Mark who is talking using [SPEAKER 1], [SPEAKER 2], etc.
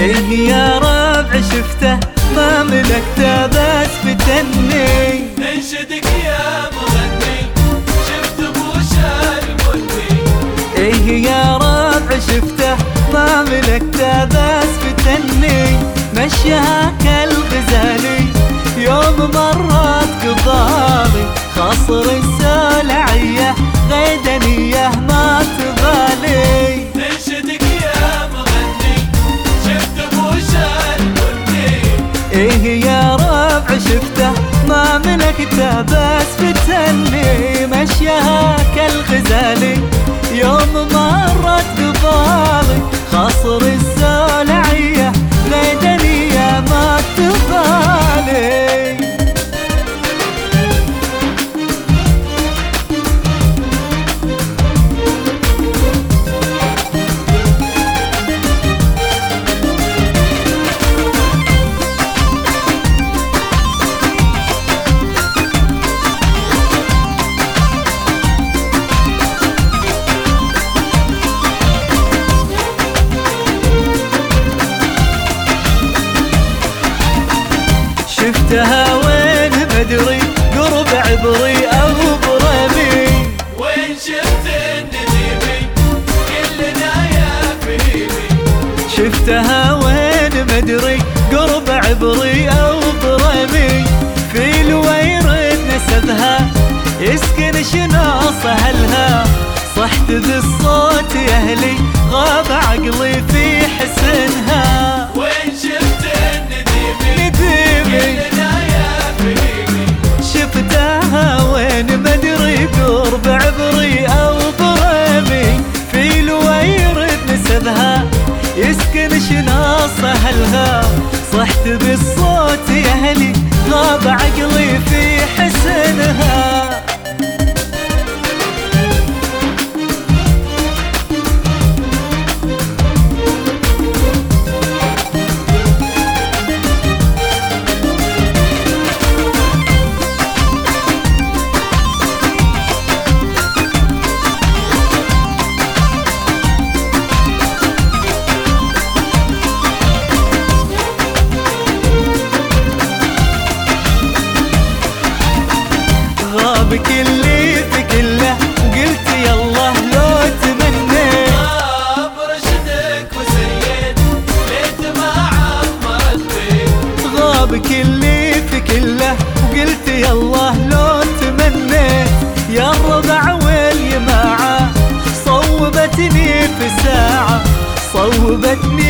[SPEAKER 1] إيه يا ربع شفته ما ملكته بس فتني
[SPEAKER 2] انشدك يا مغني؟ شفت بوش البني
[SPEAKER 1] إيه يا ربع شفته ما ملكته بس فتني مشيها كالغزالي يوم مرت قبالي خاصر السلعية كالغزالي يوم مرت قبالي خاصر السلعية شفتها وين بدري؟ قرب عبري أو برمي
[SPEAKER 2] وين شفت النديمي كلنا يا فهيمي
[SPEAKER 1] شفتها وين مدري قرب عبري أو برمي في الويرد نسبها يسكن شناص اهلها صحت بالصوت يا أهلي غاب عقلي في حسنها. بالصوت يا أهلي غاب عقلي في حسنها غاب كلي في كله قلت يلا لو تمنيت
[SPEAKER 2] غاب رشدك وسيد ليت ما عمرت بيت
[SPEAKER 1] غاب كلي في كله وقلت يلا لو تمنيت يا الربع واليماعة صوبتني في ساعة صوبتني